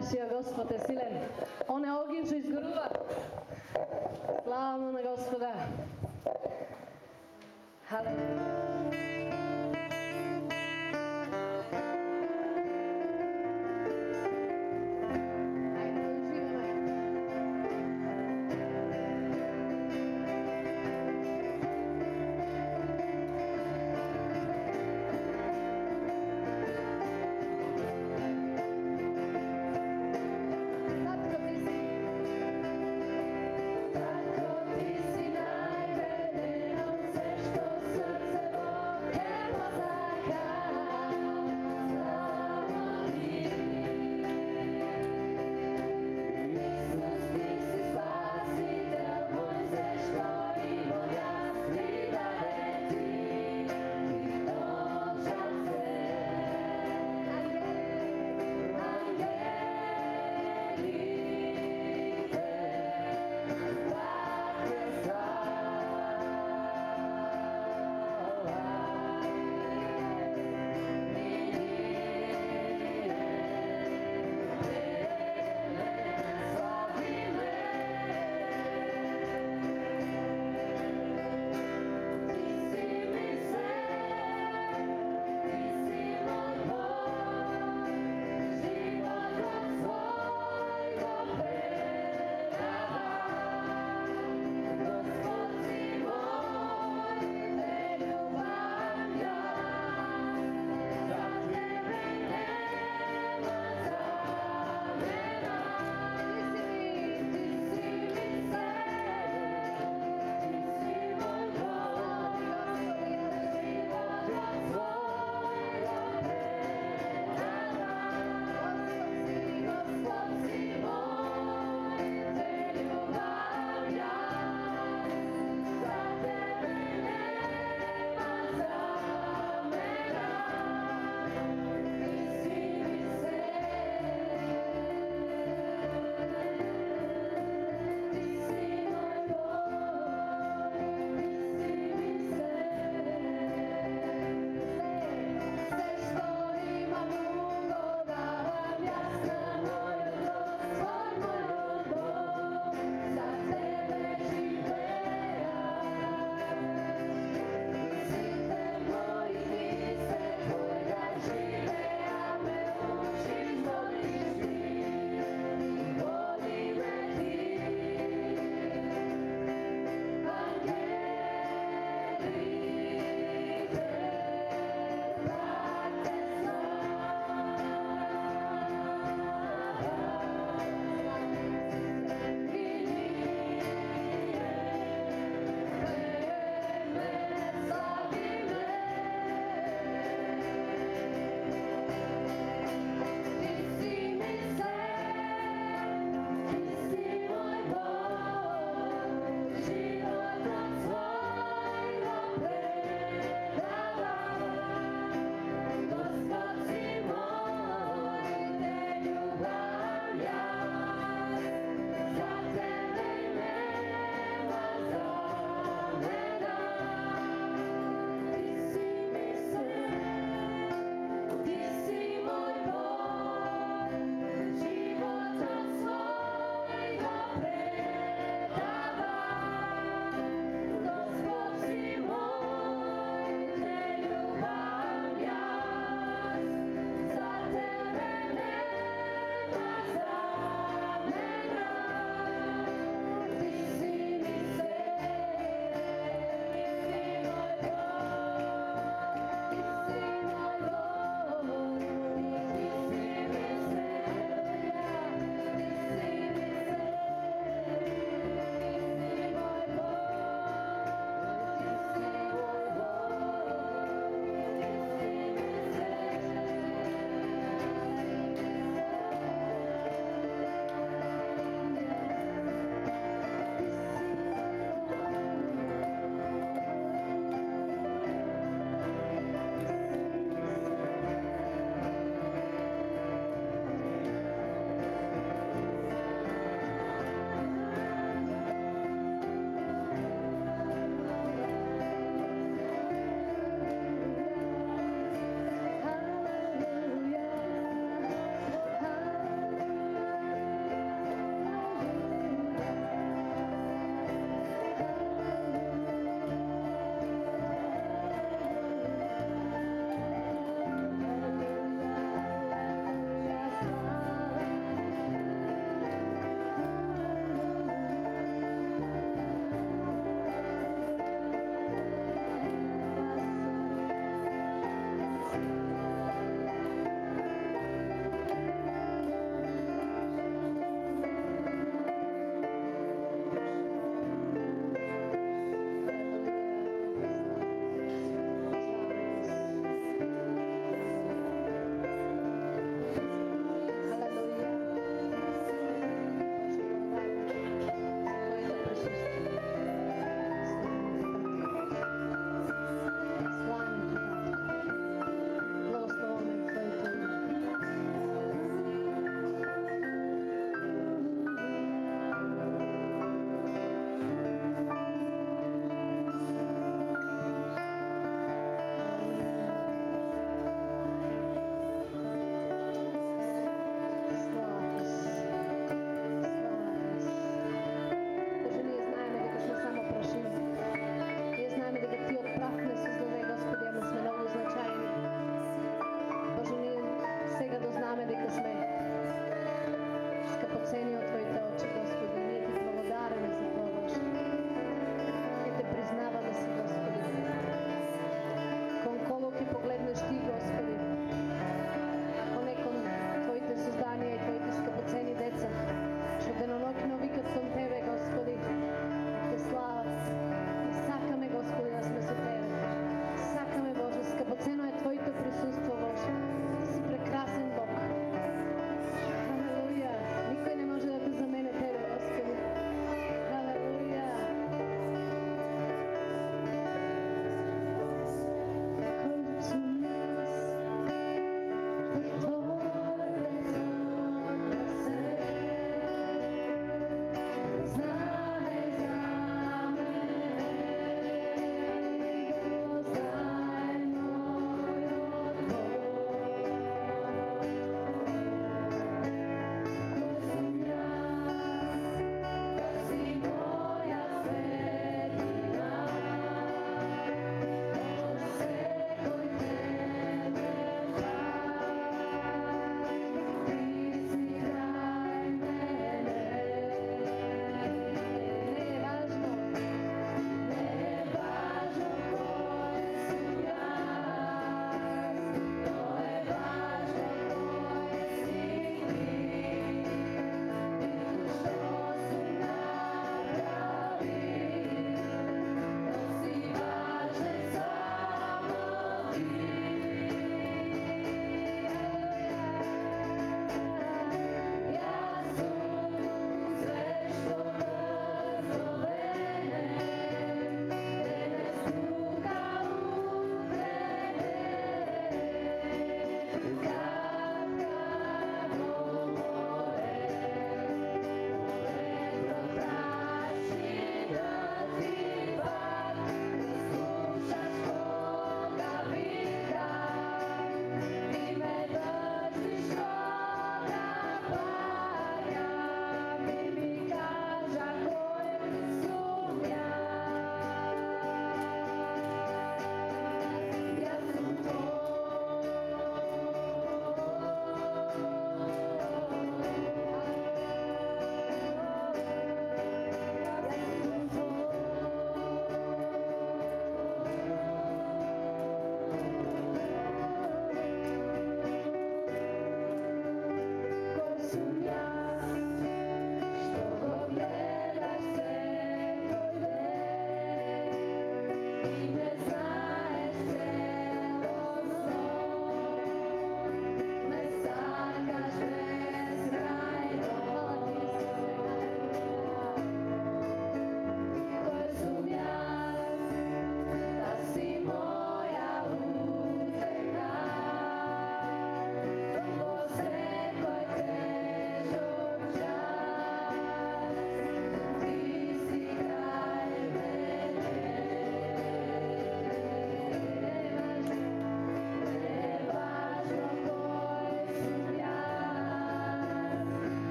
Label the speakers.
Speaker 1: našeho Gospoda silen.
Speaker 2: le,